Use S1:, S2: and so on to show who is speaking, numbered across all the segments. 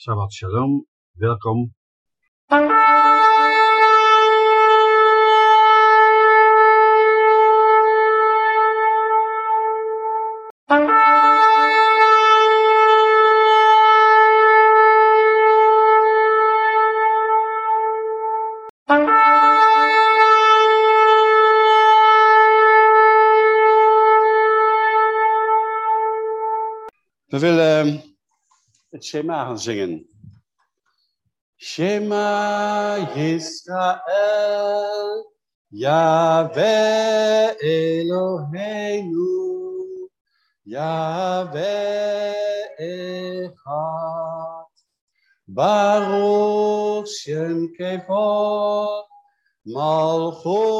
S1: Shabbat Shalom, welkom. We willen het Shema gaan zingen. Shema Yisrael, Yahweh Eloheinu, Yahweh Echad, Baruch Shem Kevod, Malchuto,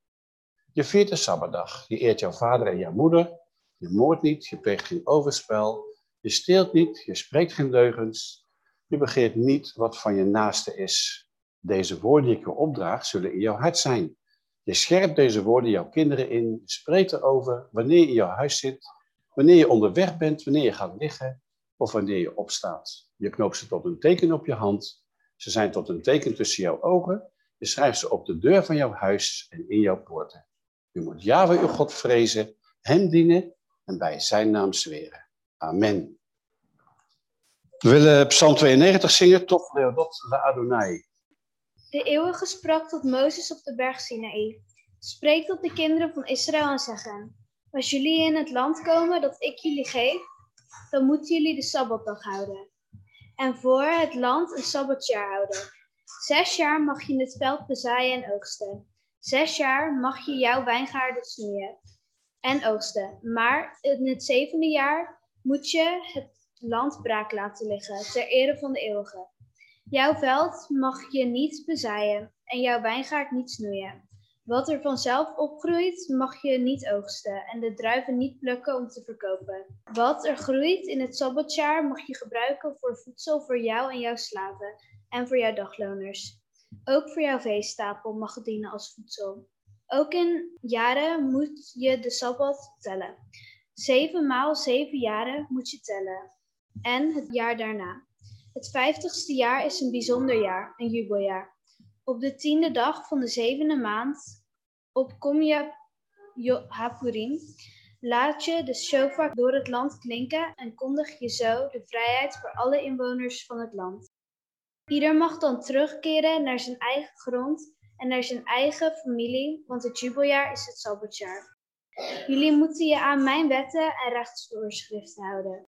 S1: Je viert de Sabbatdag. Je eert jouw vader en jouw moeder. Je moordt niet, je pleegt geen overspel. Je steelt niet, je spreekt geen leugens. Je begeert niet wat van je naaste is. Deze woorden die ik je opdraag, zullen in jouw hart zijn. Je scherpt deze woorden jouw kinderen in. Je spreekt erover wanneer je in jouw huis zit, wanneer je onderweg bent, wanneer je gaat liggen of wanneer je opstaat. Je knoopt ze tot een teken op je hand. Ze zijn tot een teken tussen jouw ogen. Je schrijft ze op de deur van jouw huis en in jouw poorten. U moet Yahweh uw God vrezen, hem dienen en bij zijn naam zweren. Amen. We willen Psalm 92 zingen, Tof Leodot La Adonai.
S2: De eeuwige sprak tot Mozes op de berg Sinaï. Spreek tot de kinderen van Israël en zeggen: Als jullie in het land komen dat ik jullie geef, dan moeten jullie de Sabbatdag houden. En voor het land een Sabbatjaar houden. Zes jaar mag je in het veld bezaaien en oogsten. Zes jaar mag je jouw wijngaarden snoeien en oogsten. Maar in het zevende jaar moet je het land braak laten liggen, ter ere van de eeuwige. Jouw veld mag je niet bezaaien en jouw wijngaard niet snoeien. Wat er vanzelf opgroeit, mag je niet oogsten en de druiven niet plukken om te verkopen. Wat er groeit in het sabbatjaar mag je gebruiken voor voedsel voor jou en jouw slaven en voor jouw dagloners. Ook voor jouw veestapel mag dienen als voedsel. Ook in jaren moet je de sabbat tellen. Zeven maal zeven jaren moet je tellen. En het jaar daarna. Het vijftigste jaar is een bijzonder jaar, een jubeljaar. Op de tiende dag van de zevende maand, op Komja Hapurim, laat je de shofar door het land klinken en kondig je zo de vrijheid voor alle inwoners van het land. Ieder mag dan terugkeren naar zijn eigen grond en naar zijn eigen familie, want het jubeljaar is het sabbatjaar. Jullie moeten je aan mijn wetten en rechtsvoorschriften houden.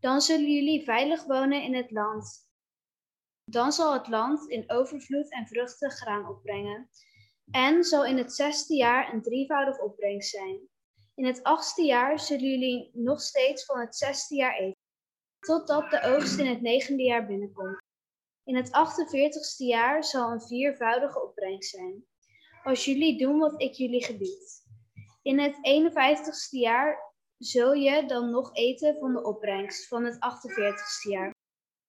S2: Dan zullen jullie veilig wonen in het land. Dan zal het land in overvloed en vruchten graan opbrengen. En zal in het zesde jaar een drievoudig opbrengst zijn. In het achtste jaar zullen jullie nog steeds van het zesde jaar eten, totdat de oogst in het negende jaar binnenkomt. In het 48ste jaar zal een viervoudige opbrengst zijn, als jullie doen wat ik jullie gebied. In het 51ste jaar zul je dan nog eten van de opbrengst van het 48ste jaar.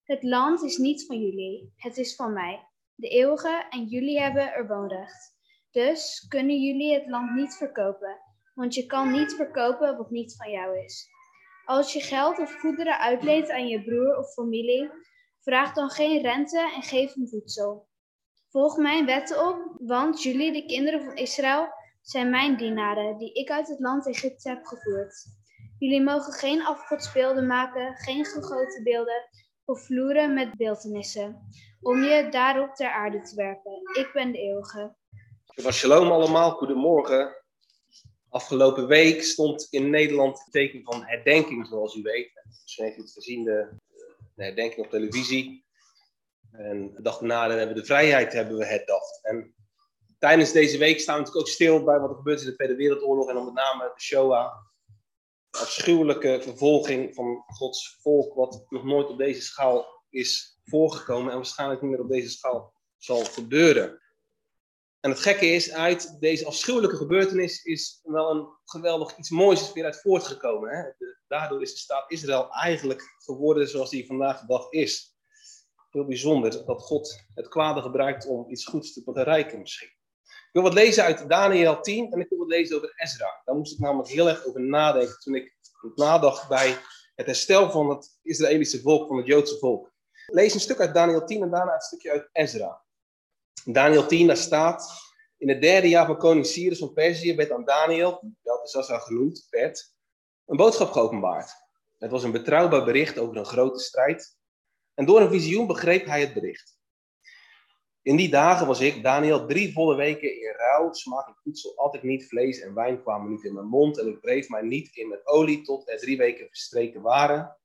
S2: Het land is niet van jullie, het is van mij, de eeuwige, en jullie hebben er woonrecht. Dus kunnen jullie het land niet verkopen, want je kan niet verkopen wat niet van jou is. Als je geld of goederen uitleent aan je broer of familie, Vraag dan geen rente en geef hem voedsel. Volg mijn wetten op, want jullie, de kinderen van Israël, zijn mijn dienaren, die ik uit het land Egypte heb gevoerd. Jullie mogen geen afgodsbeelden maken, geen gegoten beelden of vloeren met beeldenissen, om je daarop ter aarde te werpen. Ik ben de eeuwige.
S3: Shalom allemaal, goedemorgen. Afgelopen week stond in Nederland het teken van herdenking, zoals u weet. Misschien heeft u het gezien, de de herdenking op televisie. En de dag daarna hebben we de vrijheid hebben we herdacht. En tijdens deze week staan we natuurlijk ook stil bij wat er gebeurt in de Tweede Wereldoorlog en dan met name de Shoah. Afschuwelijke vervolging van Gods volk, wat nog nooit op deze schaal is voorgekomen en waarschijnlijk niet meer op deze schaal zal gebeuren. En het gekke is, uit deze afschuwelijke gebeurtenis is wel een geweldig iets moois weer uit voortgekomen. Hè? daardoor is de staat Israël eigenlijk geworden zoals die vandaag de dag is. Heel bijzonder dat God het kwade gebruikt om iets goeds te bereiken misschien. Ik wil wat lezen uit Daniel 10 en ik wil wat lezen over Ezra. Daar moest ik namelijk heel erg over nadenken toen ik nadacht bij het herstel van het Israëlische volk, van het Joodse volk. Lees een stuk uit Daniel 10 en daarna een stukje uit Ezra. Daniel 10, daar staat, in het derde jaar van koning Cyrus van Perzië werd aan Daniel, Belteshazzar genoemd, werd, een boodschap geopenbaard. Het was een betrouwbaar bericht over een grote strijd. En door een visioen begreep hij het bericht. In die dagen was ik, Daniel, drie volle weken in rouw, smakelijk voedsel, altijd niet, vlees en wijn kwamen niet in mijn mond en ik wreef mij niet in met olie tot er drie weken verstreken waren.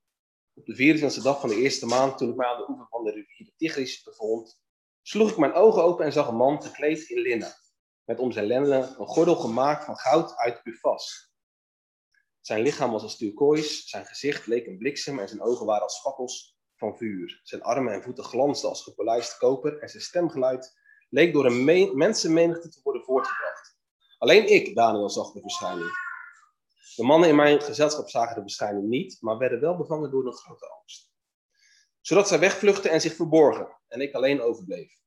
S3: Op de 24e dag van de eerste maand, toen ik mij aan de oever van de rivier de Tigris bevond, sloeg ik mijn ogen open en zag een man gekleed in linnen, met om zijn lenden een gordel gemaakt van goud uit Ufas. Zijn lichaam was als turkoois, zijn gezicht leek een bliksem en zijn ogen waren als fakkels van vuur. Zijn armen en voeten glansden als gepolijst koper en zijn stemgeluid leek door een mensenmenigte te worden voortgebracht. Alleen ik, Daniel, zag de verschijning. De mannen in mijn gezelschap zagen de verschijning niet, maar werden wel bevangen door een grote angst. Zodat zij wegvluchtten en zich verborgen, en ik alleen overbleef.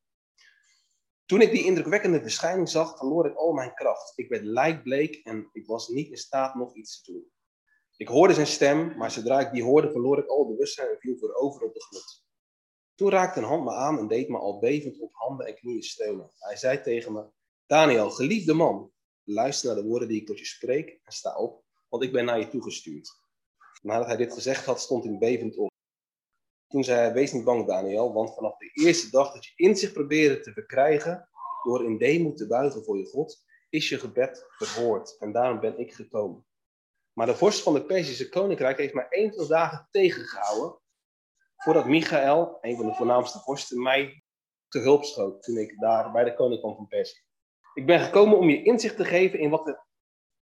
S3: Toen ik die indrukwekkende verschijning zag, verloor ik al mijn kracht. Ik werd lijkbleek en ik was niet in staat nog iets te doen. Ik hoorde zijn stem, maar zodra ik die hoorde, verloor ik al bewustzijn en viel voorover op de grond. Toen raakte een hand me aan en deed me al bevend op handen en knieën steunen. Hij zei tegen me: Daniel, geliefde man, luister naar de woorden die ik tot je spreek en sta op, want ik ben naar je toegestuurd. Nadat hij dit gezegd had, stond hij bevend op. Toen zei hij: Wees niet bang, Daniel, want vanaf de eerste dag dat je inzicht probeerde te verkrijgen door in deemoed te buigen voor je God, is je gebed verhoord. En daarom ben ik gekomen. Maar de vorst van het Perzische koninkrijk heeft mij enkele dagen tegengehouden. Voordat Michael, een van de voornaamste vorsten, mij te hulp schoot toen ik daar bij de koning kwam van Perzië. Ik ben gekomen om je inzicht te geven in wat er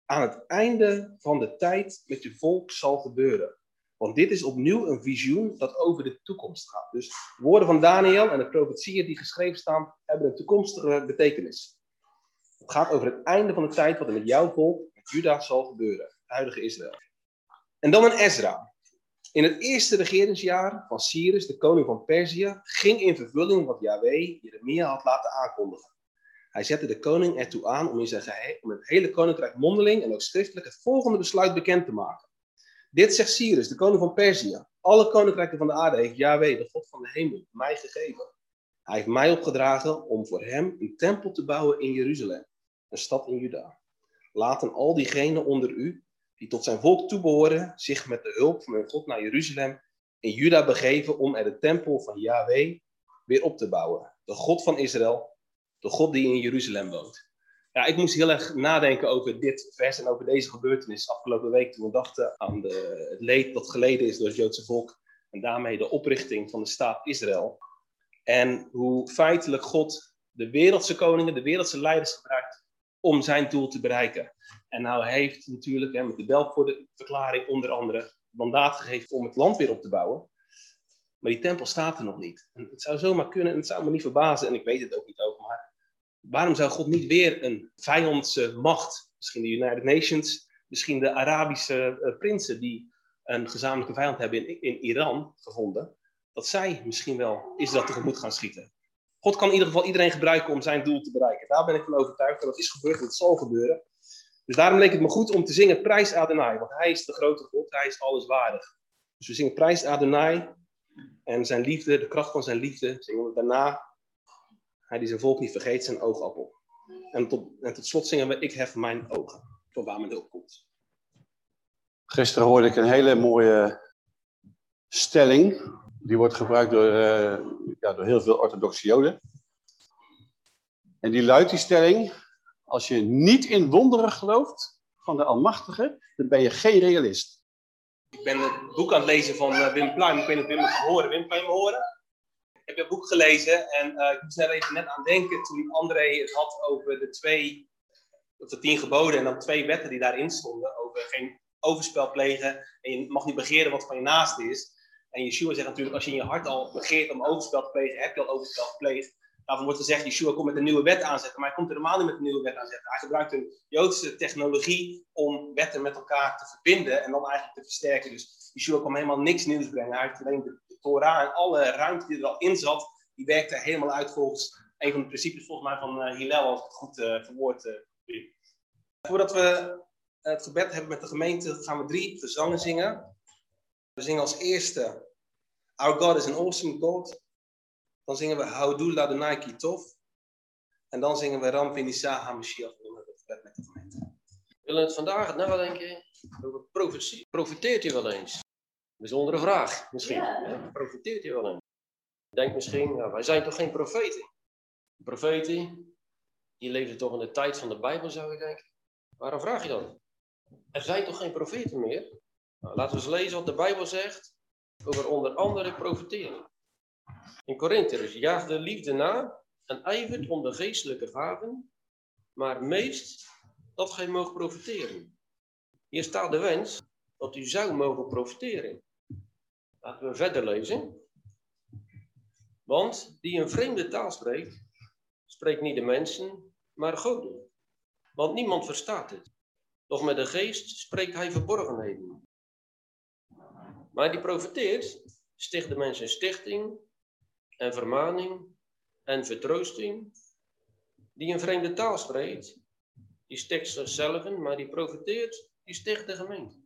S3: aan het einde van de tijd met je volk zal gebeuren. Want dit is opnieuw een visioen dat over de toekomst gaat. Dus woorden van Daniel en de profetieën die geschreven staan, hebben een toekomstige betekenis. Het gaat over het einde van de tijd wat er met jouw volk, met Juda, zal gebeuren huidige Israël. En dan een Ezra. In het eerste regeringsjaar van Cyrus, de koning van Perzië, ging in vervulling wat Yahweh Jeremia had laten aankondigen. Hij zette de koning ertoe aan om in zijn geheim, om het hele koninkrijk mondeling en ook schriftelijk het volgende besluit bekend te maken. Dit zegt Cyrus, de koning van Perzië. Alle koninkrijken van de aarde heeft Yahweh, de God van de hemel, mij gegeven. Hij heeft mij opgedragen om voor hem een tempel te bouwen in Jeruzalem, een stad in Juda. Laten al diegenen onder u die tot zijn volk toebehoren, zich met de hulp van hun God naar Jeruzalem in Juda begeven om er de tempel van Yahweh weer op te bouwen. De God van Israël, de God die in Jeruzalem woont. Ja, ik moest heel erg nadenken over dit vers en over deze gebeurtenis afgelopen week toen we dachten aan de, het leed dat geleden is door het Joodse volk en daarmee de oprichting van de staat Israël. En hoe feitelijk God de wereldse koningen, de wereldse leiders gebruikt om zijn doel te bereiken. En nou heeft natuurlijk hè, met de Belfort-verklaring onder andere mandaat gegeven om het land weer op te bouwen. Maar die tempel staat er nog niet. En het zou zomaar kunnen, en het zou me niet verbazen, en ik weet het ook niet ook, maar waarom zou God niet weer een vijandse macht, misschien de United Nations, misschien de Arabische uh, prinsen die een gezamenlijke vijand hebben in, in Iran gevonden, dat zij misschien wel Israël tegemoet gaan schieten. God kan in ieder geval iedereen gebruiken om zijn doel te bereiken. Daar ben ik van overtuigd en dat is gebeurd en dat zal gebeuren. Dus daarom leek het me goed om te zingen Prijs Adonai, want hij is de grote God, hij is alleswaardig. Dus we zingen Prijs Adonai en zijn liefde, de kracht van zijn liefde, zingen we daarna. Hij die zijn volk niet vergeet, zijn oogappel. En tot, en tot slot zingen we Ik hef mijn ogen, van waar mijn hulp komt.
S1: Gisteren hoorde ik een hele mooie stelling. Die wordt gebruikt door, uh, ja, door heel veel orthodoxe joden. En die luidt die stelling, als je niet in wonderen gelooft van de Almachtige, dan ben je geen realist.
S3: Ik ben het boek aan het lezen van uh, Wim Pluim. Ik weet niet of Wim het horen. Wim, kan je me horen? Heb je boek gelezen en uh, ik moest er even net aan denken toen André het had over de twee, of de tien geboden en dan twee wetten die daarin stonden. Over geen overspel plegen en je mag niet begeren wat van je naast is. En Yeshua zegt natuurlijk, als je in je hart al begeert om overspel te plegen, heb je al overspel gepleegd. Daarvan wordt gezegd, Yeshua komt met een nieuwe wet aanzetten, maar hij komt helemaal niet met een nieuwe wet aanzetten. Hij gebruikt een Joodse technologie om wetten met elkaar te verbinden en dan eigenlijk te versterken. Dus Yeshua kwam helemaal niks nieuws brengen. Hij heeft alleen de, Torah en alle ruimte die er al in zat, die werkte helemaal uit volgens een van de principes volgens mij van uh, Hillel, als ik het goed uh, verwoord uh, Voordat we het gebed hebben met de gemeente, gaan we drie gezangen zingen. We zingen als eerste Our God is an awesome God. Dan zingen we Haudullah de Nike Tof. En dan zingen we Ram Vinisa HaMashiach. Het gebed met de gemeente.
S4: We willen het vandaag nadenken over profetie. Profiteert u wel eens? Bijzondere vraag misschien. Ja. Profiteert u wel eens? Denk misschien, nou, wij zijn toch geen profeten? Profeten, die leefden toch in de tijd van de Bijbel zou je denken. Waarom vraag je dat? Er zijn toch geen profeten meer? Nou, laten we eens lezen wat de Bijbel zegt over onder andere profeteren. In Korinthe jaagt de liefde na en ijvert om de geestelijke gaven, maar meest dat gij moogt profiteren. Hier staat de wens dat u zou mogen profiteren. Laten we verder lezen. Want die een vreemde taal spreekt, spreekt niet de mensen, maar God. Want niemand verstaat het. Doch met de geest spreekt hij verborgenheden. Maar die profeteert, sticht de mensen stichting en vermaning en vertroosting. Die een vreemde taal spreekt, die sticht zichzelf, maar die profeteert, die sticht de gemeente.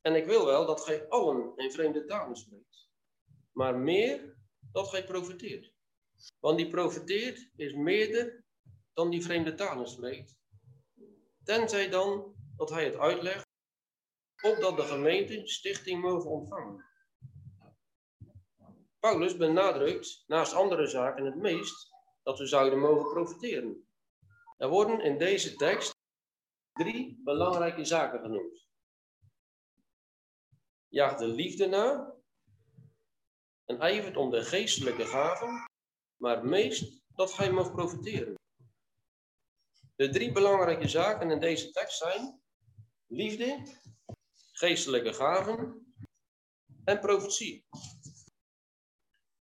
S4: En ik wil wel dat gij allen in vreemde talen spreekt, maar meer dat gij profeteert. Want die profeteert is meerder dan die vreemde talen spreekt. Tenzij dan dat hij het uitlegt, opdat de gemeente stichting mogen ontvangen. Paulus benadrukt naast andere zaken het meest dat we zouden mogen profiteren. Er worden in deze tekst drie belangrijke zaken genoemd. Jaag de liefde na en ijvert om de geestelijke gaven, maar meest dat gij mag profiteren. De drie belangrijke zaken in deze tekst zijn liefde, geestelijke gaven en profetie.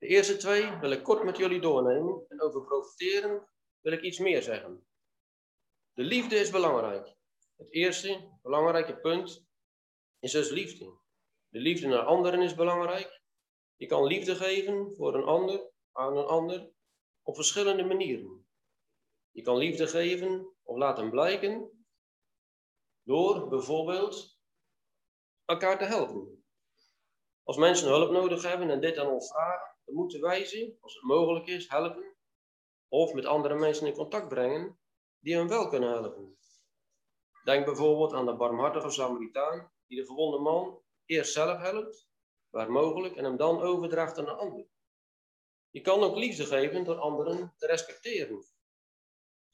S4: De eerste twee wil ik kort met jullie doornemen en over profiteren wil ik iets meer zeggen. De liefde is belangrijk. Het eerste belangrijke punt is dus liefde. De liefde naar anderen is belangrijk. Je kan liefde geven voor een ander, aan een ander, op verschillende manieren. Je kan liefde geven of laten blijken door bijvoorbeeld elkaar te helpen. Als mensen hulp nodig hebben en dit aan ons vragen, moeten wij ze, als het mogelijk is, helpen of met andere mensen in contact brengen die hen wel kunnen helpen. Denk bijvoorbeeld aan de barmhartige Samaritaan die de gewonde man eerst zelf helpt, waar mogelijk, en hem dan overdraagt aan een ander. Je kan ook liefde geven door anderen te respecteren.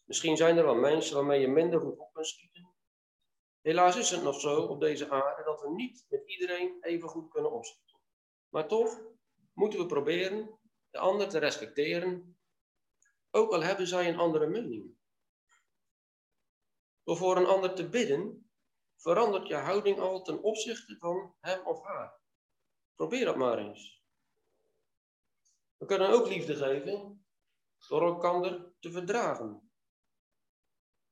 S4: Misschien zijn er wel mensen waarmee je minder goed op kunt schieten. Helaas is het nog zo op deze aarde dat we niet met iedereen even goed kunnen opschieten. Maar toch moeten we proberen de ander te respecteren, ook al hebben zij een andere mening. Door voor een ander te bidden, verandert je houding al ten opzichte van hem of haar. Probeer dat maar eens. We kunnen ook liefde geven door elkaar te verdragen.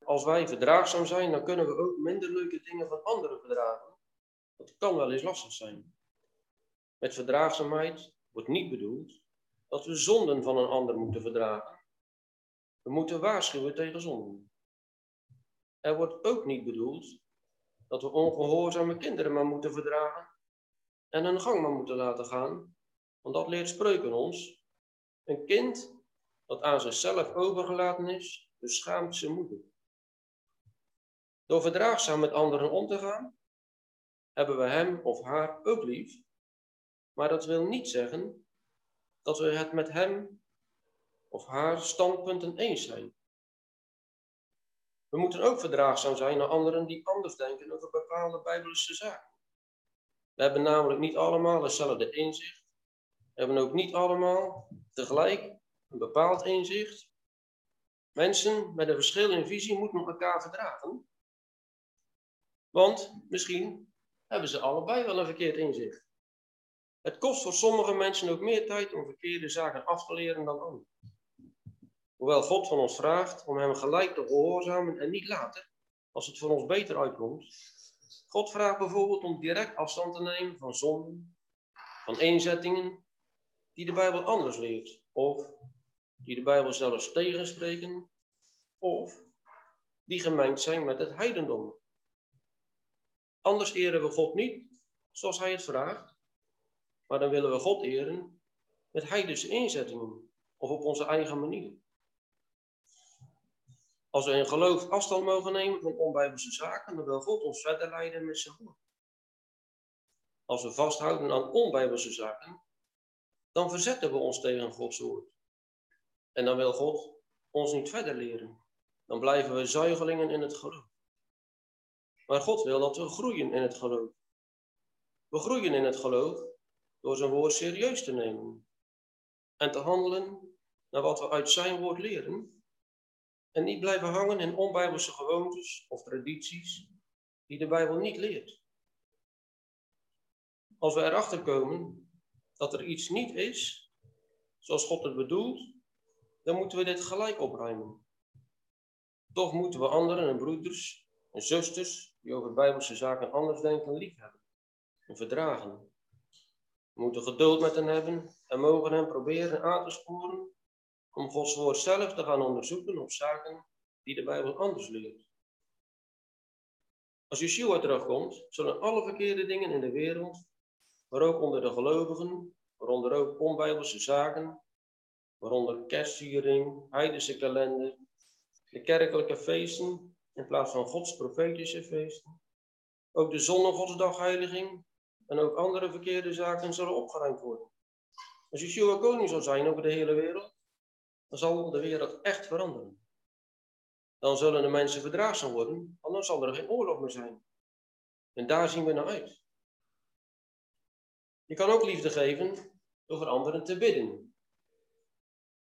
S4: Als wij verdraagzaam zijn, dan kunnen we ook minder leuke dingen van anderen verdragen. Dat kan wel eens lastig zijn. Met verdraagzaamheid wordt niet bedoeld dat we zonden van een ander moeten verdragen. We moeten waarschuwen tegen zonden. Er wordt ook niet bedoeld dat we ongehoorzame kinderen maar moeten verdragen en hun gang maar moeten laten gaan, want dat leert spreuken ons. Een kind dat aan zichzelf overgelaten is, beschaamt zijn moeder. Door verdraagzaam met anderen om te gaan, hebben we hem of haar ook lief, maar dat wil niet zeggen dat we het met hem of haar standpunten eens zijn. We moeten ook verdraagzaam zijn naar anderen die anders denken over bepaalde bijbelse zaken. We hebben namelijk niet allemaal hetzelfde inzicht hebben ook niet allemaal tegelijk een bepaald inzicht. Mensen met een verschil in visie moeten elkaar verdragen. Want misschien hebben ze allebei wel een verkeerd inzicht. Het kost voor sommige mensen ook meer tijd om verkeerde zaken af te leren dan anderen. Hoewel God van ons vraagt om hem gelijk te gehoorzamen en niet later, als het voor ons beter uitkomt. God vraagt bijvoorbeeld om direct afstand te nemen van zonden, van eenzettingen die de Bijbel anders leert, of die de Bijbel zelfs tegenspreken, of die gemengd zijn met het heidendom. Anders eren we God niet zoals Hij het vraagt, maar dan willen we God eren met heidense inzettingen of op onze eigen manier. Als we in geloof afstand mogen nemen van onbijbelse zaken, dan wil God ons verder leiden met zijn woord. Als we vasthouden aan onbijbelse zaken, dan verzetten we ons tegen Gods woord. En dan wil God ons niet verder leren. Dan blijven we zuigelingen in het geloof. Maar God wil dat we groeien in het geloof. We groeien in het geloof door zijn woord serieus te nemen. En te handelen naar wat we uit zijn woord leren. En niet blijven hangen in onbijbelse gewoontes of tradities die de Bijbel niet leert. Als we erachter komen dat er iets niet is zoals God het bedoelt, dan moeten we dit gelijk opruimen. Toch moeten we anderen en broeders en zusters die over bijbelse zaken anders denken liefhebben en verdragen. We moeten geduld met hen hebben en mogen hen proberen aan te sporen om Gods woord zelf te gaan onderzoeken op zaken die de Bijbel anders leert. Als Yeshua terugkomt, zullen alle verkeerde dingen in de wereld, maar ook onder de gelovigen, waaronder ook onbijbelse zaken, waaronder kerstviering, heidense kalender, de kerkelijke feesten in plaats van Gods profetische feesten, ook de zonnegodsdagheiliging en ook andere verkeerde zaken zullen opgeruimd worden. Als Yeshua koning zal zijn over de hele wereld, dan zal de wereld echt veranderen. Dan zullen de mensen verdraagzaam worden, dan zal er geen oorlog meer zijn. En daar zien we naar uit. Je kan ook liefde geven door voor anderen te bidden.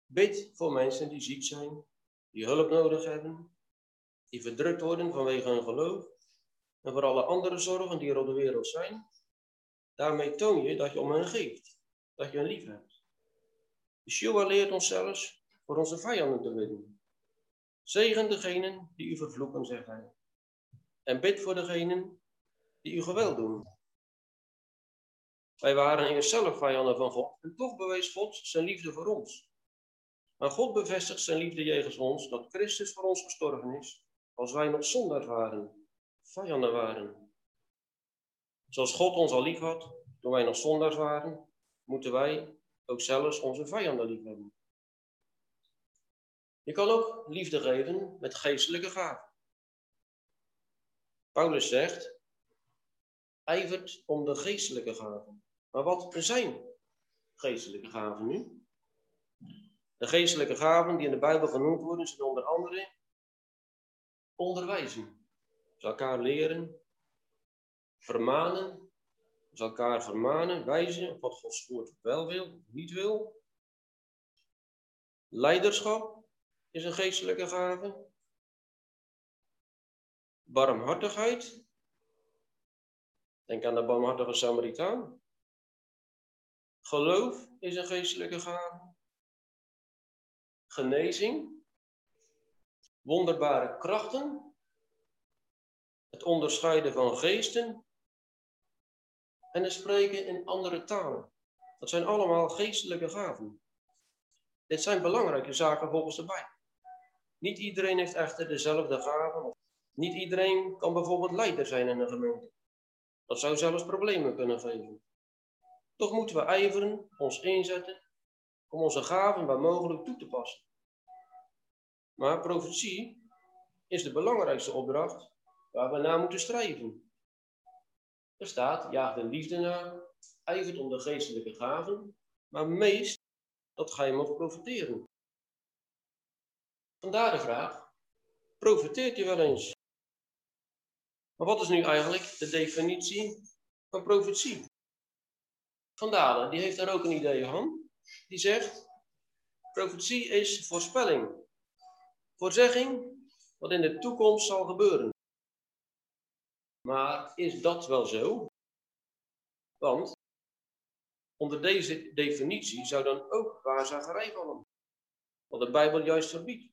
S4: Bid voor mensen die ziek zijn, die hulp nodig hebben, die verdrukt worden vanwege hun geloof en voor alle andere zorgen die er op de wereld zijn. Daarmee toon je dat je om hen geeft, dat je hen lief hebt. Yeshua leert ons zelfs voor onze vijanden te bidden. Zegen degenen die u vervloeken, zegt hij. En bid voor degenen die u geweld doen. Wij waren eerst zelf vijanden van God en toch bewees God zijn liefde voor ons. Maar God bevestigt zijn liefde jegens ons dat Christus voor ons gestorven is, als wij nog zondaar waren, vijanden waren. Zoals God ons al lief had toen wij nog zondaars waren, moeten wij ook zelfs onze vijanden lief hebben. Je kan ook liefde geven met geestelijke gaven. Paulus zegt, ijvert om de geestelijke gaven. Maar wat zijn geestelijke gaven nu? De geestelijke gaven die in de Bijbel genoemd worden, zijn onder andere onderwijzen. Dus elkaar leren, vermanen, dus elkaar vermanen, wijzen wat Gods woord wel wil, niet wil. Leiderschap is een geestelijke gave. Barmhartigheid. Denk aan de barmhartige Samaritaan. Geloof is een geestelijke gave. Genezing. Wonderbare krachten. Het onderscheiden van geesten. En het spreken in andere talen. Dat zijn allemaal geestelijke gaven. Dit zijn belangrijke zaken volgens de Bijbel. Niet iedereen heeft echter dezelfde gaven. Niet iedereen kan bijvoorbeeld leider zijn in een gemeente. Dat zou zelfs problemen kunnen geven. Toch moeten we ijveren, ons inzetten om onze gaven waar mogelijk toe te passen. Maar profetie is de belangrijkste opdracht waar we naar moeten strijven. Er staat, jaag de liefde naar, ijvert om de geestelijke gaven, maar meest dat gij mocht profiteren. Vandaar de vraag, profiteert je wel eens? Maar wat is nu eigenlijk de definitie van profetie? Van Dalen, die heeft daar ook een idee van. Die zegt, profetie is voorspelling, voorzegging wat in de toekomst zal gebeuren. Maar is dat wel zo? Want onder deze definitie zou dan ook waarzeggerij vallen. Wat de Bijbel juist verbiedt.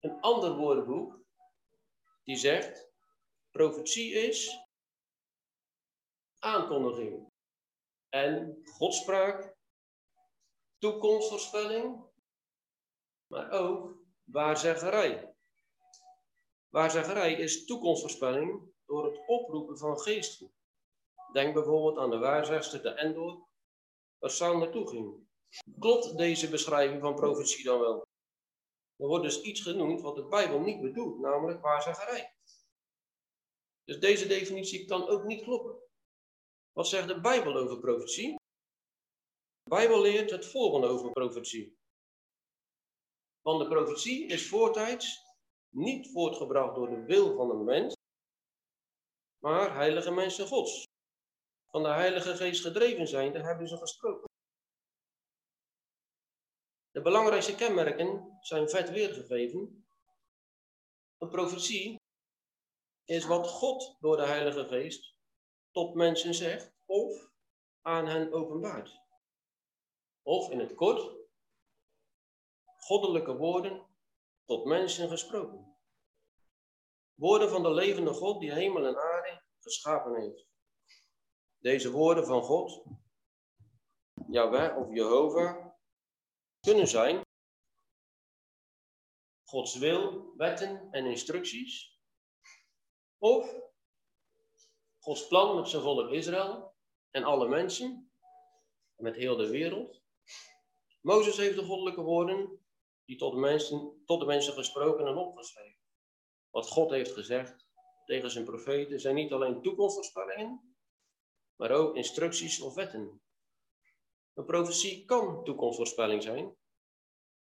S4: Een ander woordenboek die zegt, profetie is aankondiging en godspraak, toekomstvoorspelling, maar ook waarzeggerij. Waarzeggerij is toekomstvoorspelling door het oproepen van geesten. Denk bijvoorbeeld aan de waarzegster de Endor, waar Saul naartoe ging. Klopt deze beschrijving van profetie dan wel? Er wordt dus iets genoemd wat de Bijbel niet bedoelt, namelijk waarzeggerij. Dus deze definitie kan ook niet kloppen. Wat zegt de Bijbel over profetie? De Bijbel leert het volgende over profetie. Want de profetie is voortijds niet voortgebracht door de wil van een mens, maar heilige mensen gods. Van de Heilige Geest gedreven zijn, daar hebben ze gesproken. De belangrijkste kenmerken zijn vet weergegeven. Een profetie is wat God door de Heilige Geest tot mensen zegt of aan hen openbaart. Of in het kort, goddelijke woorden tot mensen gesproken. Woorden van de levende God die hemel en aarde geschapen heeft. Deze woorden van God, Yahweh of Jehovah, kunnen zijn Gods wil, wetten en instructies, of Gods plan met zijn volk Israël en alle mensen, met heel de wereld. Mozes heeft de goddelijke woorden die tot de mensen, tot de mensen gesproken en opgeschreven. Wat God heeft gezegd tegen zijn profeten zijn niet alleen toekomstvoorspellingen, maar ook instructies of wetten. Een profetie kan toekomstvoorspelling zijn,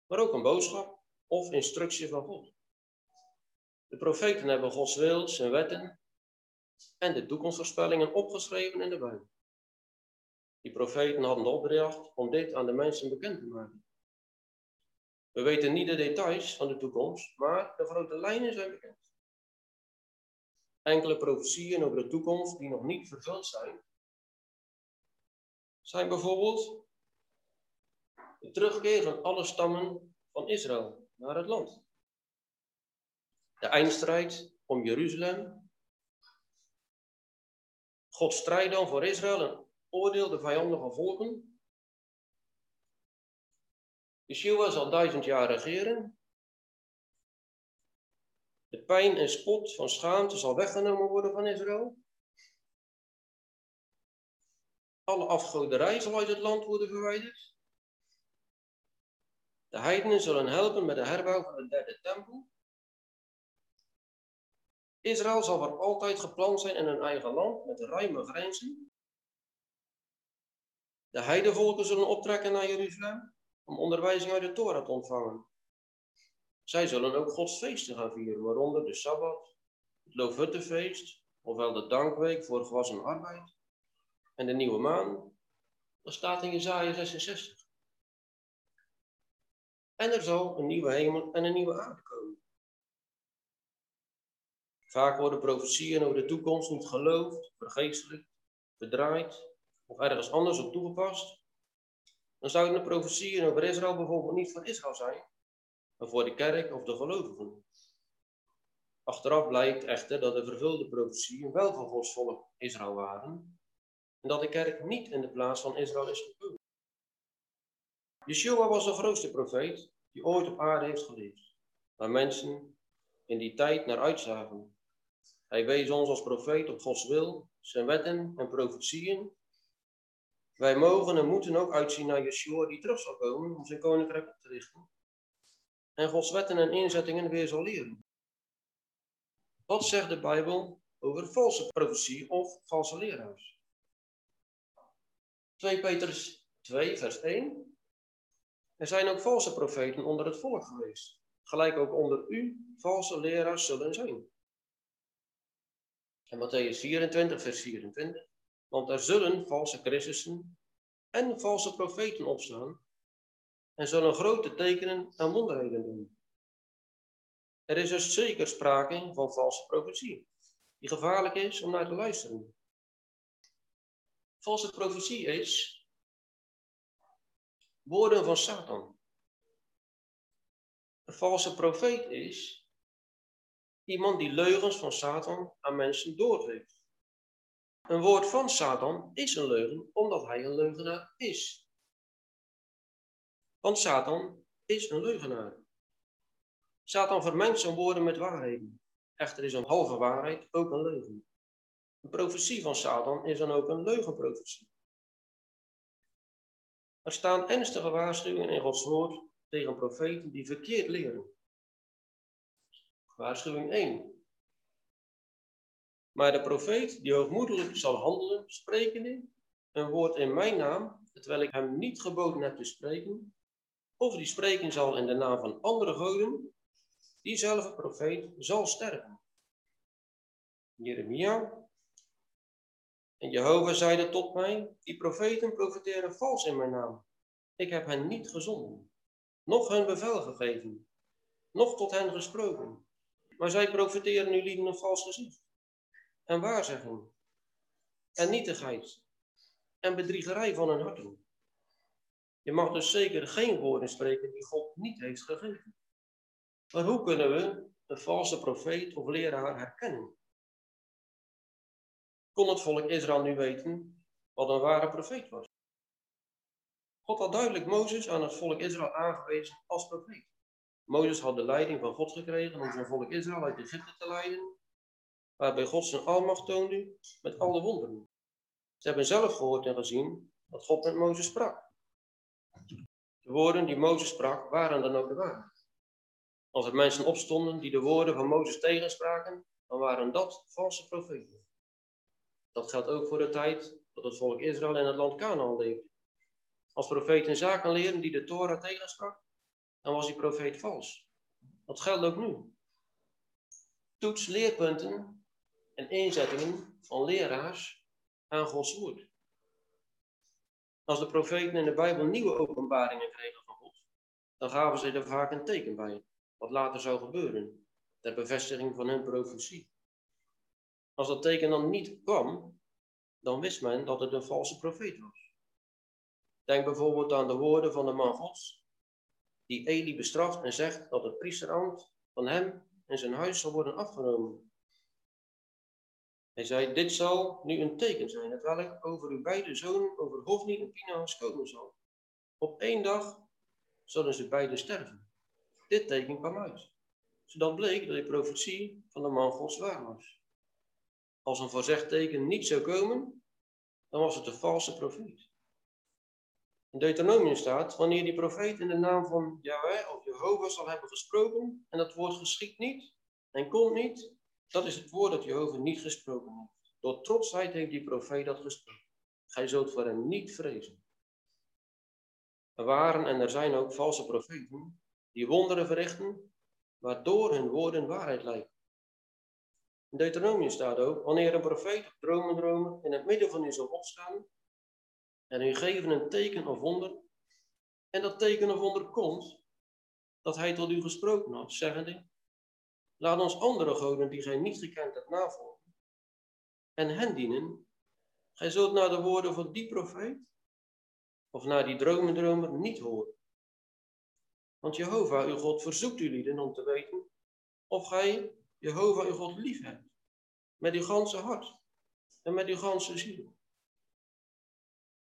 S4: maar ook een boodschap of instructie van God. De profeten hebben Gods wil, zijn wetten en de toekomstvoorspellingen opgeschreven in de Bijbel. Die profeten hadden de opdracht om dit aan de mensen bekend te maken. We weten niet de details van de toekomst, maar de grote lijnen zijn bekend. Enkele profetieën over de toekomst die nog niet vervuld zijn, zijn bijvoorbeeld de terugkeer van alle stammen van Israël naar het land. De eindstrijd om Jeruzalem God strijdt dan voor Israël en oordeelt de vijandige volken. Yeshua zal duizend jaar regeren. De pijn en spot van schaamte zal weggenomen worden van Israël. Alle afgoderij zal uit het land worden verwijderd. De heidenen zullen helpen met de herbouw van de derde tempel. Israël zal voor altijd geplant zijn in hun eigen land met ruime grenzen. De heidevolken zullen optrekken naar Jeruzalem om onderwijzing uit de Torah te ontvangen. Zij zullen ook Gods feesten gaan vieren, waaronder de Sabbat, het Loofhuttenfeest, ofwel de Dankweek voor gewassen arbeid, en de Nieuwe Maan. Dat staat in Jezaja 66. En er zal een nieuwe hemel en een nieuwe aarde komen. Vaak worden profetieën over de toekomst niet geloofd, vergeestelijk, verdraaid of ergens anders op toegepast. Dan zouden de profetieën over Israël bijvoorbeeld niet voor Israël zijn, maar voor de kerk of de gelovigen. Achteraf blijkt echter dat de vervulde profetieën wel voor Gods volk Israël waren en dat de kerk niet in de plaats van Israël is gekomen. Yeshua was de grootste profeet die ooit op aarde heeft geleefd, waar mensen in die tijd naar uitzagen. Hij wees ons als profeet op Gods wil, zijn wetten en profetieën. Wij mogen en moeten ook uitzien naar Yeshua die terug zal komen om zijn koninkrijk op te richten. En Gods wetten en inzettingen weer zal leren. Wat zegt de Bijbel over valse profetie of valse leraars? 2 Petrus 2, vers 1. Er zijn ook valse profeten onder het volk geweest, gelijk ook onder u valse leraars zullen zijn. En Matthäus 24, vers 24. Want er zullen valse Christussen en valse profeten opstaan en zullen grote tekenen en wonderheden doen. Er is dus zeker sprake van valse profetie, die gevaarlijk is om naar te luisteren. Valse profetie is woorden van Satan. Een valse profeet is iemand die leugens van Satan aan mensen doorgeeft. Een woord van Satan is een leugen omdat hij een leugenaar is. Want Satan is een leugenaar. Satan vermengt zijn woorden met waarheden. Echter is een halve waarheid ook een leugen. Een profetie van Satan is dan ook een leugenprofetie. Er staan ernstige waarschuwingen in Gods woord tegen profeten die verkeerd leren. Waarschuwing 1. Maar de profeet die hoogmoedelijk zal handelen, sprekende een woord in mijn naam, terwijl ik hem niet geboden heb te spreken, of die spreken zal in de naam van andere goden, diezelfde profeet zal sterven. Jeremia. En Jehovah zeide tot mij, die profeten profeteren vals in mijn naam. Ik heb hen niet gezonden, noch hun bevel gegeven, noch tot hen gesproken. Maar zij profeteren nu lieden een vals gezicht. En waarzeggen. En nietigheid. En bedriegerij van hun harten. Je mag dus zeker geen woorden spreken die God niet heeft gegeven. Maar hoe kunnen we een valse profeet of leraar herkennen? Kon het volk Israël nu weten wat een ware profeet was? God had duidelijk Mozes aan het volk Israël aangewezen als profeet. Mozes had de leiding van God gekregen om zijn volk Israël uit Egypte te leiden, waarbij God zijn almacht toonde met alle wonderen. Ze hebben zelf gehoord en gezien dat God met Mozes sprak. De woorden die Mozes sprak waren dan ook de waarheid. Als er mensen opstonden die de woorden van Mozes tegenspraken, dan waren dat valse profeten. Dat geldt ook voor de tijd dat het volk Israël in het land Canaan leefde. Als profeet een zaken leren die de Torah tegensprak, dan was die profeet vals. Dat geldt ook nu. Toets leerpunten en inzettingen van leraars aan Gods woord. Als de profeten in de Bijbel nieuwe openbaringen kregen van God, dan gaven ze er vaak een teken bij, wat later zou gebeuren, ter bevestiging van hun profetie. Als dat teken dan niet kwam, dan wist men dat het een valse profeet was. Denk bijvoorbeeld aan de woorden van de man Gods, die Eli bestraft en zegt dat het priesterambt van hem en zijn huis zal worden afgenomen. Hij zei, dit zal nu een teken zijn, het welk over uw beide zonen, over Hofni en Pinaas komen zal. Op één dag zullen ze beiden sterven. Dit teken kwam uit, zodat bleek dat de profetie van de man Gods waar was. Als een voorzegd teken niet zou komen, dan was het een valse profeet. In Deuteronomium staat, wanneer die profeet in de naam van Yahweh of Jehovah zal hebben gesproken, en dat woord geschiet niet en komt niet, dat is het woord dat Jehovah niet gesproken heeft. Door trotsheid heeft die profeet dat gesproken. Gij zult voor hem niet vrezen. Er waren en er zijn ook valse profeten die wonderen verrichten, waardoor hun woorden waarheid lijken. In Deuteronomium staat ook, wanneer een profeet of dromen in het midden van u zal opstaan en u geven een teken of wonder, en dat teken of wonder komt, dat hij tot u gesproken had, zeggende, laat ons andere goden die gij niet gekend hebt navolgen, en hen dienen, gij zult naar de woorden van die profeet, of naar die dromendromer niet horen. Want Jehovah, uw God, verzoekt u lieden om te weten of gij Jehovah, uw God, lief hebt, met uw ganse hart en met uw ganse ziel.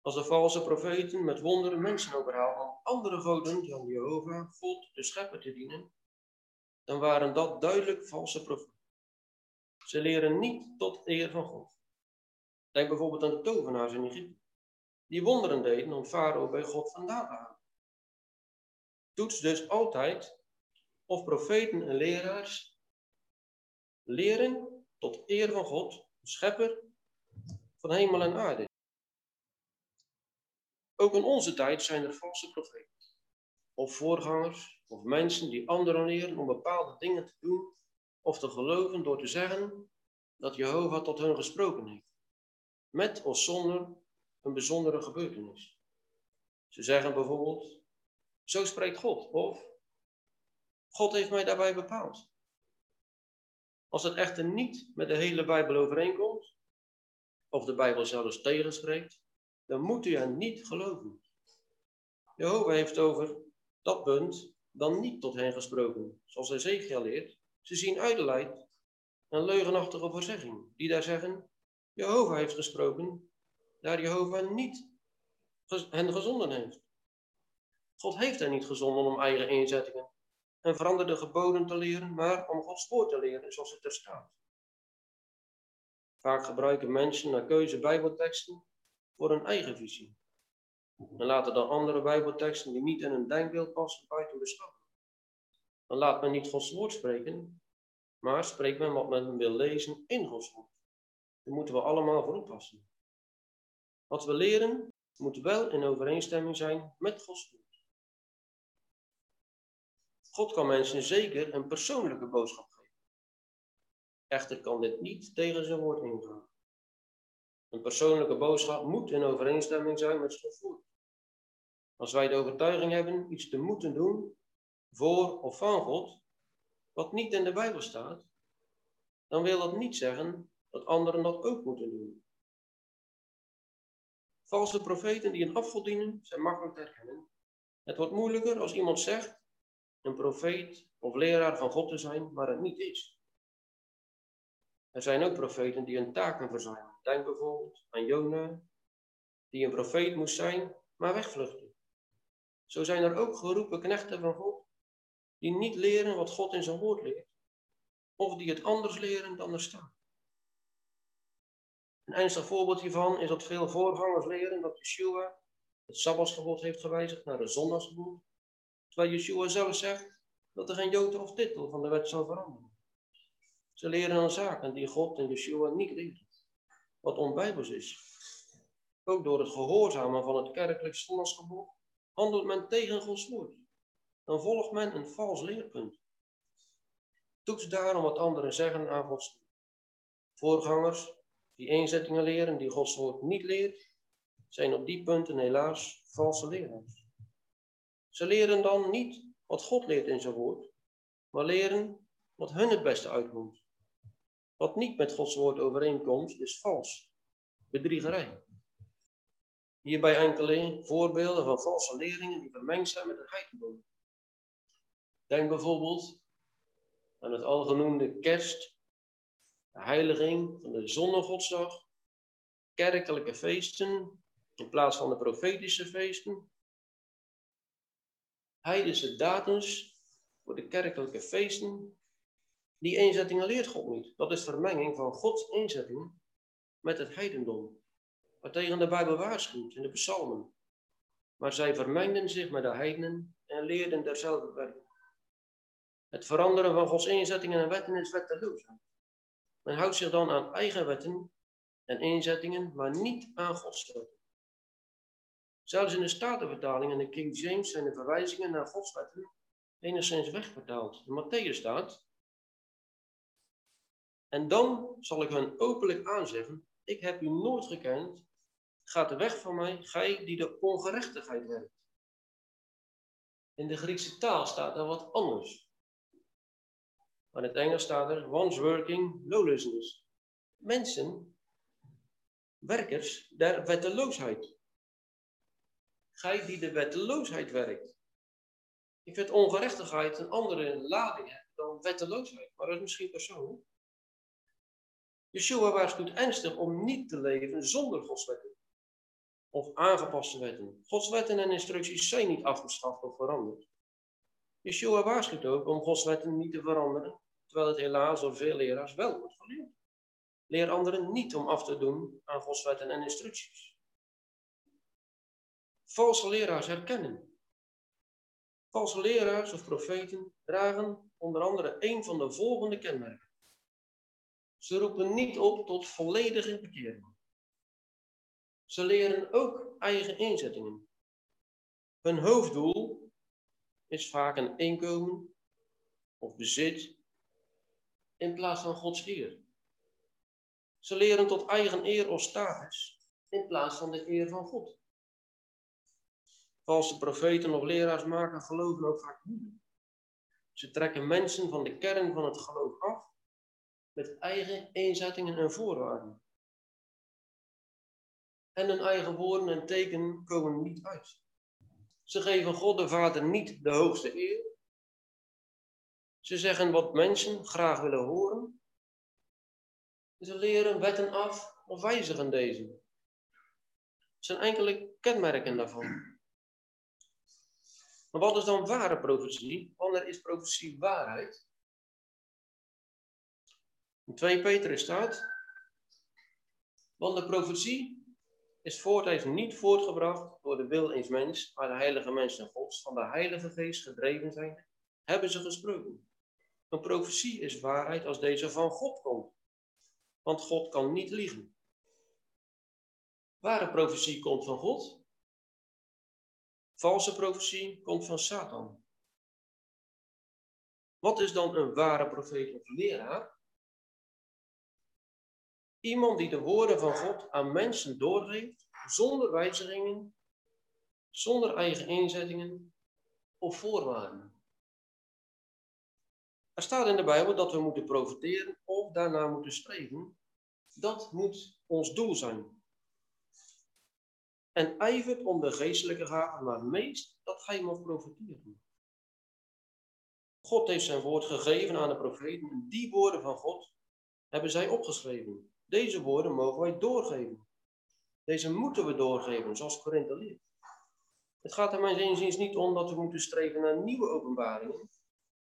S4: Als de valse profeten met wonderen mensen overhaalden om andere goden dan Jehovah, God, de schepper te dienen, dan waren dat duidelijk valse profeten. Ze leren niet tot eer van God. Denk bijvoorbeeld aan de tovenaars in Egypte, die wonderen deden om Farao bij God vandaan te halen. Toets dus altijd of profeten en leraars leren tot eer van God, de schepper van hemel en aarde. Ook in onze tijd zijn er valse profeten. Of voorgangers, of mensen die anderen leren om bepaalde dingen te doen of te geloven door te zeggen dat Jehovah tot hen gesproken heeft. met of zonder een bijzondere gebeurtenis. Ze zeggen bijvoorbeeld, zo spreekt God, of God heeft mij daarbij bepaald. Als het echter niet met de hele Bijbel overeenkomt, of de Bijbel zelfs tegenspreekt, dan moet u hen niet geloven. Jehovah heeft over dat punt dan niet tot hen gesproken, zoals Ezekiel leert. Ze zien uitleid een leugenachtige voorzegging, die daar zeggen, Jehovah heeft gesproken, daar Jehovah niet hen gezonden heeft. God heeft hen niet gezonden om eigen inzettingen en veranderde geboden te leren, maar om Gods woord te leren zoals het er staat. Vaak gebruiken mensen naar keuze bijbelteksten voor hun eigen visie. En laten dan andere bijbelteksten die niet in hun denkbeeld passen buiten beschouwen. Dan laat men niet Gods woord spreken, maar spreekt men wat men wil lezen in Gods woord. Daar moeten we allemaal voor oppassen. Wat we leren moet wel in overeenstemming zijn met Gods woord. God kan mensen zeker een persoonlijke boodschap geven. Echter kan dit niet tegen zijn woord ingaan. Een persoonlijke boodschap moet in overeenstemming zijn met Gods woord. Als wij de overtuiging hebben iets te moeten doen voor of van God, wat niet in de Bijbel staat, dan wil dat niet zeggen dat anderen dat ook moeten doen. Valse profeten die een afgod dienen, zijn makkelijk te herkennen. Het wordt moeilijker als iemand zegt een profeet of leraar van God te zijn, maar het niet is. Er zijn ook profeten die hun taken verzuimen. Denk bijvoorbeeld aan Jona, die een profeet moest zijn, maar wegvluchtte. Zo zijn er ook geroepen knechten van God, die niet leren wat God in zijn woord leert, of die het anders leren dan er staat. Een ernstig voorbeeld hiervan is dat veel voorgangers leren dat Yeshua het Sabbatsgebod heeft gewijzigd naar een zondagsgebod, terwijl Yeshua zelf zegt dat er geen jood of titel van de wet zal veranderen. Ze leren aan zaken die God en Yeshua niet leren, wat onbijbels is. Ook door het gehoorzamen van het kerkelijk zondagsgebod handelt men tegen Gods woord. Dan volgt men een vals leerpunt. Toets daarom wat anderen zeggen aan Gods woord. Voorgangers die eenzettingen leren die Gods woord niet leert, zijn op die punten helaas valse leraars. Ze leren dan niet wat God leert in zijn woord, maar leren wat hun het beste uitkomt. Wat niet met Gods woord overeenkomt, is vals, bedriegerij. Hierbij enkele voorbeelden van valse leerlingen die vermengd zijn met het heidendom. Denk bijvoorbeeld aan het algenoemde kerst, de heiliging van de zonnegodsdag, kerkelijke feesten in plaats van de profetische feesten, heidense datums voor de kerkelijke feesten. Die eenzettingen leert God niet. Dat is vermenging van Gods eenzetting met het heidendom waartegen de Bijbel waarschuwt in de psalmen. Maar zij vermengden zich met de heidenen en leerden derzelfde werken. Het veranderen van Gods inzettingen en wetten is wetteloosheid. Men houdt zich dan aan eigen wetten en inzettingen, maar niet aan Gods wetten. Zelfs in de Statenvertaling en de King James zijn de verwijzingen naar Gods wetten enigszins wegvertaald. In Matthäus staat, en dan zal ik hen openlijk aanzeggen, ik heb u nooit gekend, gaat de weg van mij, gij die de ongerechtigheid werkt. In de Griekse taal staat er wat anders. Maar in het Engels staat er once working lawlessness. Mensen, werkers der wetteloosheid. Gij die de wetteloosheid werkt. Ik vind ongerechtigheid een andere lading dan wetteloosheid, maar dat is misschien persoonlijk. Yeshua waarschuwt ernstig om niet te leven zonder Gods wetten of aangepaste wetten. Gods wetten en instructies zijn niet afgeschaft of veranderd. Yeshua waarschuwt ook om Gods wetten niet te veranderen, terwijl het helaas door veel leraars wel wordt geleerd. Leer anderen niet om af te doen aan Gods wetten en instructies. Valse leraars herkennen. Valse leraars of profeten dragen onder andere een van de volgende kenmerken. Ze roepen niet op tot volledige bekering. Ze leren ook eigen inzettingen. Hun hoofddoel is vaak een inkomen of bezit in plaats van Gods eer. Ze leren tot eigen eer of status in plaats van de eer van God. Valse profeten of leraars maken geloven ook vaak moeilijk. Ze trekken mensen van de kern van het geloof af met eigen eenzettingen en voorwaarden. En hun eigen woorden en tekenen komen niet uit. Ze geven God de Vader niet de hoogste eer. Ze zeggen wat mensen graag willen horen. Ze leren wetten af of wijzigen deze. Het zijn enkele kenmerken daarvan. Maar wat is dan ware profetie? Wanneer is profetie waarheid? In 2 Petrus staat, want de profetie is voortijds niet voortgebracht door de wil eens mens, maar de heilige mensen gods, van de heilige geest gedreven zijn, hebben ze gesproken. Een profetie is waarheid als deze van God komt, want God kan niet liegen. Ware profetie komt van God, Valse profetie komt van Satan. Wat is dan een ware profeet of leraar? Iemand die de woorden van God aan mensen doorgeeft, zonder wijzigingen, zonder eigen inzettingen of voorwaarden. Er staat in de Bijbel dat we moeten profiteren of daarna moeten streven. Dat moet ons doel zijn en ijvert om de geestelijke gaven, maar meest dat gij mag profiteren. God heeft zijn woord gegeven aan de profeten en die woorden van God hebben zij opgeschreven. Deze woorden mogen wij doorgeven. Deze moeten we doorgeven, zoals Korinthe leert. Het gaat er mijn inziens niet om dat we moeten streven naar nieuwe openbaringen,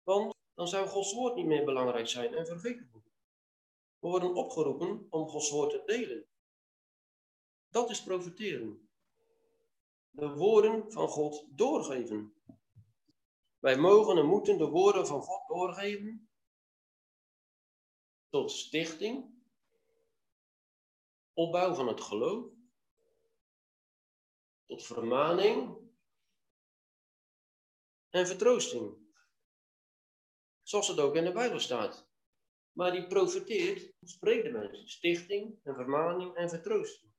S4: want dan zou Gods woord niet meer belangrijk zijn en vergeten worden. We worden opgeroepen om Gods woord te delen. Dat is profiteren de woorden van God doorgeven. Wij mogen en moeten de woorden van God doorgeven tot stichting, opbouw van het geloof, tot vermaning en vertroosting. Zoals het ook in de Bijbel staat. Maar die profeteert, spreekt de mensen, stichting en vermaning en vertroosting.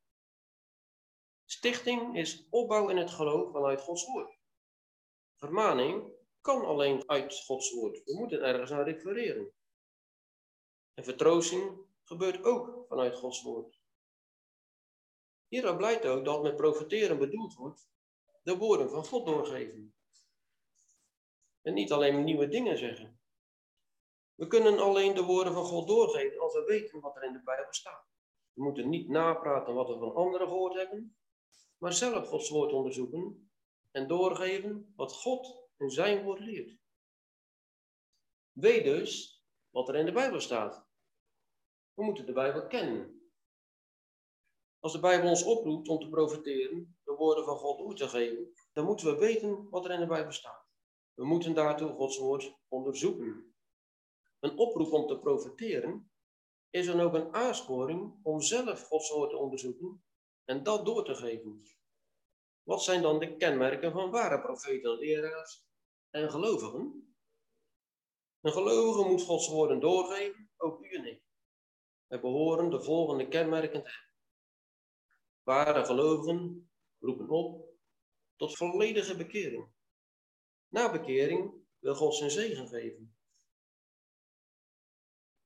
S4: Stichting is opbouw in het geloof vanuit Gods woord. Vermaning kan alleen uit Gods woord. We moeten ergens naar refereren. En vertroosting gebeurt ook vanuit Gods woord. Hieruit blijkt ook dat met profeteren bedoeld wordt de woorden van God doorgeven. En niet alleen nieuwe dingen zeggen. We kunnen alleen de woorden van God doorgeven als we weten wat er in de Bijbel staat. We moeten niet napraten wat we van anderen gehoord hebben, maar zelf Gods woord onderzoeken en doorgeven wat God in zijn woord leert. Weet dus wat er in de Bijbel staat. We moeten de Bijbel kennen. Als de Bijbel ons oproept om te profiteren, de woorden van God door te geven, dan moeten we weten wat er in de Bijbel staat. We moeten daartoe Gods woord onderzoeken. Een oproep om te profiteren is dan ook een aansporing om zelf Gods woord te onderzoeken en dat door te geven. Wat zijn dan de kenmerken van ware profeten, leraars en gelovigen? Een gelovige moet Gods woorden doorgeven, ook u en ik. Wij behoren de volgende kenmerken te hebben. Ware gelovigen roepen op tot volledige bekering. Na bekering wil God zijn zegen geven.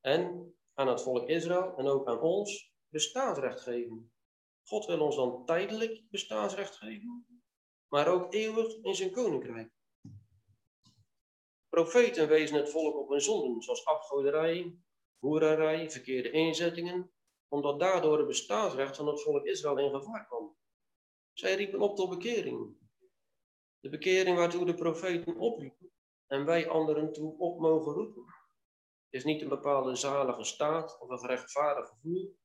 S4: En aan het volk Israël en ook aan ons bestaansrecht geven. God wil ons dan tijdelijk bestaansrecht geven, maar ook eeuwig in zijn koninkrijk. Profeten wezen het volk op hun zonden, zoals afgoderij, hoererij, verkeerde inzettingen, omdat daardoor het bestaansrecht van het volk Israël in gevaar kwam. Zij riepen op tot bekering. De bekering waartoe de profeten opriepen en wij anderen toe op mogen roepen. is niet een bepaalde zalige staat of een gerechtvaardig gevoel,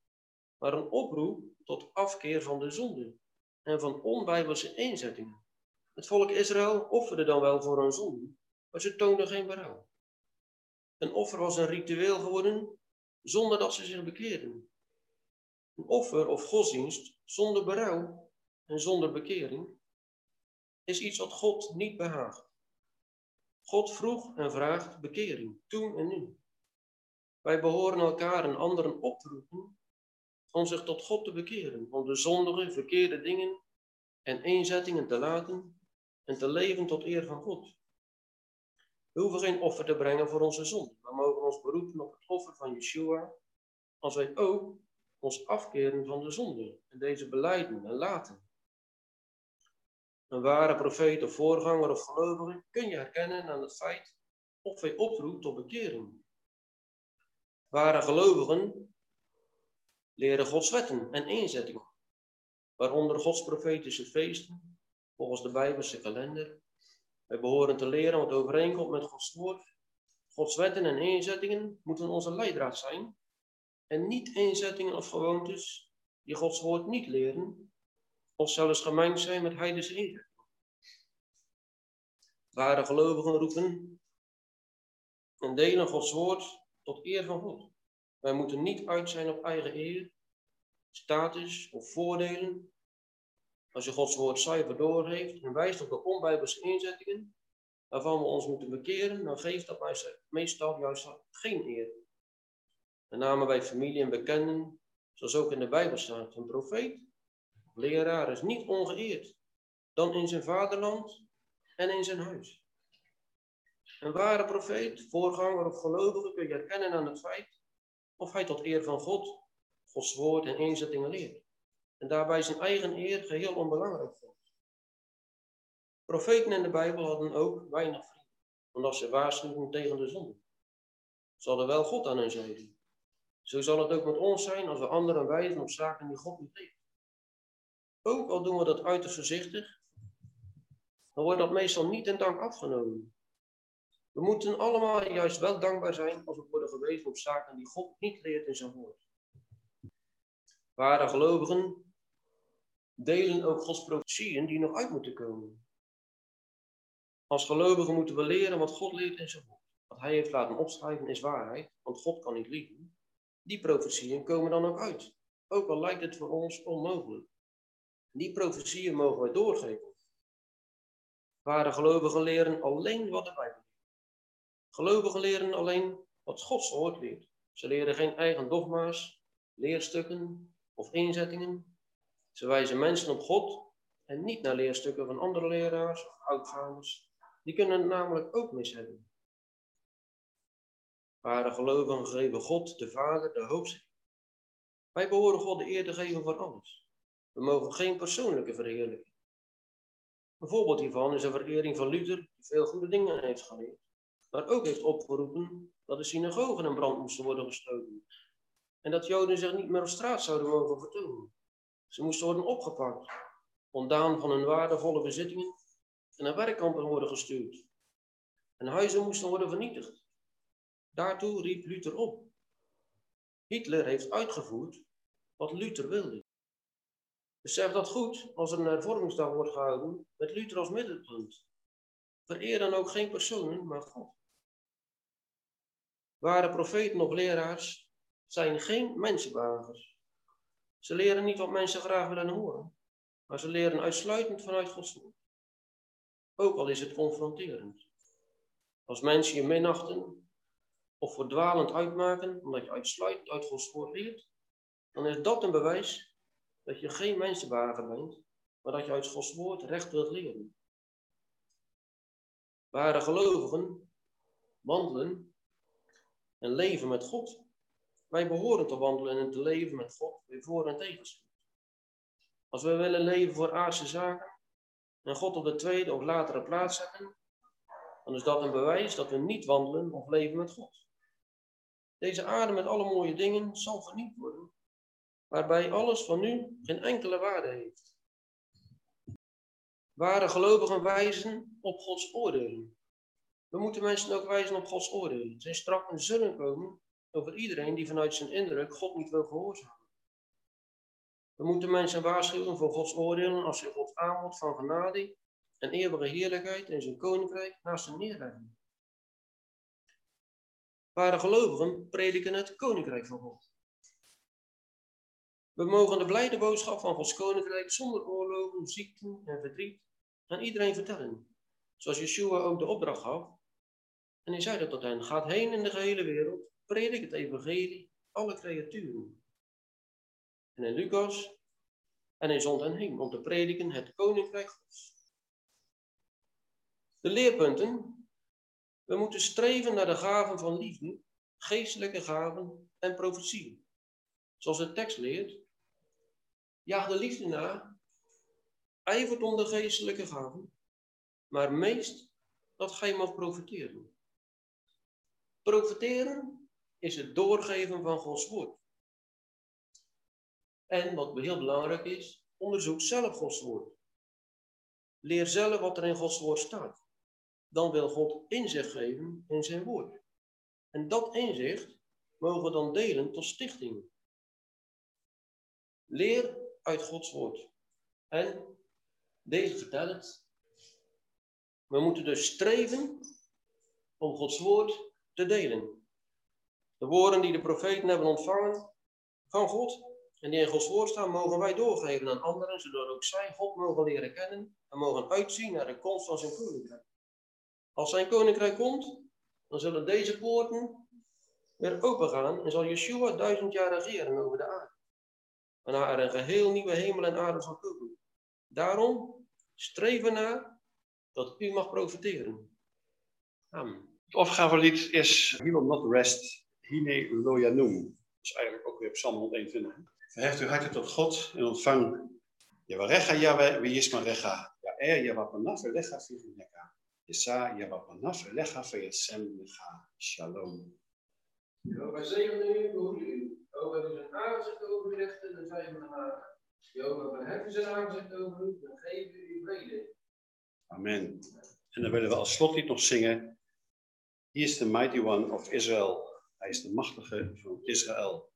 S4: maar een oproep tot afkeer van de zonde en van onbijbelse inzettingen. Het volk Israël offerde dan wel voor hun zonde, maar ze toonden geen berouw. Een offer was een ritueel geworden zonder dat ze zich bekeerden. Offer of godsdienst zonder berouw en zonder bekering is iets wat God niet behaagt. God vroeg en vraagt bekering, toen en nu. Wij behoren elkaar en anderen op te roepen om zich tot God te bekeren, om de zondige, verkeerde dingen en eenzettingen te laten en te leven tot eer van God. We hoeven geen offer te brengen voor onze zonde, maar mogen ons beroepen op het offer van Yeshua, als wij ook ons afkeren van de zonde en deze beleiden en laten. Een ware profeet of voorganger of gelovige kun je herkennen aan het feit of hij oproept tot bekering. Ware gelovigen leren Gods wetten en inzettingen, waaronder Gods profetische feesten, volgens de Bijbelse kalender. Wij behoren te leren wat overeenkomt met Gods woord. Gods wetten en inzettingen moeten onze leidraad zijn en niet inzettingen of gewoontes die Gods woord niet leren, of zelfs gemengd zijn met heidense inzettingen. Ware gelovigen roepen en delen Gods woord tot eer van God. Wij moeten niet uit zijn op eigen eer, status of voordelen. Als je Gods woord zuiver doorgeeft en wijst op de onbijbelse inzettingen waarvan we ons moeten bekeren, dan geeft dat meestal juist geen eer. Met name bij familie en bekenden, zoals ook in de Bijbel staat. Een profeet of leraar is niet ongeëerd dan in zijn vaderland en in zijn huis. Een ware profeet, voorganger of gelovige kun je herkennen aan het feit of hij tot eer van God, Gods woord en inzettingen leert. En daarbij zijn eigen eer geheel onbelangrijk vond. Profeten in de Bijbel hadden ook weinig vrienden, omdat ze waarschuwden tegen de zonde. Ze hadden wel God aan hun zijde. Zo zal het ook met ons zijn als we anderen wijzen op zaken die God niet leert. Ook al doen we dat uiterst voorzichtig, dan wordt dat meestal niet in dank afgenomen. We moeten allemaal juist wel dankbaar zijn als we worden gewezen op zaken die God niet leert in zijn woord. Ware gelovigen delen ook Gods profetieën die nog uit moeten komen. Als gelovigen moeten we leren wat God leert in zijn woord. Wat hij heeft laten opschrijven is waarheid, want God kan niet liegen. Die profetieën komen dan ook uit, ook al lijkt het voor ons onmogelijk. Die profetieën mogen wij doorgeven. Ware gelovigen leren alleen wat de Bijbel Gelovigen leren alleen wat Gods woord leert. Ze leren geen eigen dogma's, leerstukken of inzettingen. Ze wijzen mensen op God en niet naar leerstukken van andere leraars of oudgaders. Die kunnen het namelijk ook mis hebben. Ware gelovigen geven God, de Vader, de hoogste. Wij behoren God de eer te geven voor alles. We mogen geen persoonlijke verheerlijking. Een voorbeeld hiervan is de verering van Luther, die veel goede dingen heeft geleerd maar ook heeft opgeroepen dat de synagogen in brand moesten worden gestoken. En dat Joden zich niet meer op straat zouden mogen vertonen. Ze moesten worden opgepakt, ontdaan van hun waardevolle bezittingen en naar werkkampen worden gestuurd. En huizen moesten worden vernietigd. Daartoe riep Luther op. Hitler heeft uitgevoerd wat Luther wilde. Besef dat goed als er een hervormingsdag wordt gehouden met Luther als middelpunt. Vereer dan ook geen personen, maar God. Ware profeten of leraars zijn geen mensenbagers. Ze leren niet wat mensen graag willen horen, maar ze leren uitsluitend vanuit Gods woord. Ook al is het confronterend. Als mensen je minachten of verdwalend uitmaken omdat je uitsluitend uit Gods woord leert, dan is dat een bewijs dat je geen mensenbager bent, maar dat je uit Gods woord recht wilt leren. Ware gelovigen wandelen en leven met God. Wij behoren te wandelen en te leven met God, weer voor en tegen. Als we willen leven voor aardse zaken en God op de tweede of latere plaats zetten, dan is dat een bewijs dat we niet wandelen of leven met God. Deze aarde met alle mooie dingen zal verniet worden, waarbij alles van nu geen enkele waarde heeft. Ware gelovigen wijzen op Gods oordelen. We moeten mensen ook wijzen op Gods oordelen. Zijn straffen zullen komen over iedereen die vanuit zijn indruk God niet wil gehoorzamen. We moeten mensen waarschuwen voor Gods oordelen als ze Gods aanbod van genade en eeuwige heerlijkheid in zijn koninkrijk naast hem neerleggen. Ware gelovigen prediken het koninkrijk van God. We mogen de blijde boodschap van Gods koninkrijk zonder oorlogen, ziekten en verdriet aan iedereen vertellen. Zoals Yeshua ook de opdracht gaf en hij zei dat tot hen, gaat heen in de gehele wereld, predik het evangelie, alle creaturen. en in Lucas. En hij zond hen heen om te prediken het koninkrijk Gods. De leerpunten. We moeten streven naar de gaven van liefde, geestelijke gaven en profetie. Zoals de tekst leert. Jaag de liefde na, ijvert om de geestelijke gaven, maar meest dat gij mag profiteren. Profiteren is het doorgeven van Gods woord. En wat heel belangrijk is, onderzoek zelf Gods woord. Leer zelf wat er in Gods woord staat. Dan wil God inzicht geven in zijn woord. En dat inzicht mogen we dan delen tot stichting. Leer uit Gods woord. En deze vertelt We moeten dus streven om Gods woord te delen. De woorden die de profeten hebben ontvangen van God en die in Gods woord staan, mogen wij doorgeven aan anderen, zodat ook zij God mogen leren kennen en mogen uitzien naar de komst van zijn koninkrijk. Als zijn koninkrijk komt, dan zullen deze poorten weer opengaan en zal Yeshua duizend jaar regeren over de aarde. Waarna er een geheel nieuwe hemel en aarde zal komen. Daarom streven naar dat u mag profiteren. Amen.
S1: Het opgavelied is He will not rest, Hine Loyanum. Dat is eigenlijk ook weer Psalm 121. Verheft uw harten tot God en ontvang Yavarecha Yahweh, wie is Marecha. Ja, er Vigineka. Yesa Yavapanaf Elecha Veyesem Lecha. Shalom.
S4: Jehovah zegene u, behoede u. Jehovah doet zijn aangezicht over u richten, dan zij haar. Jehovah verheffen zijn aangezicht over u, dan geven u vrede.
S1: Amen. En dan willen we als slotlied nog zingen. He is the mighty one of Israel. Hij is de machtige van Israël.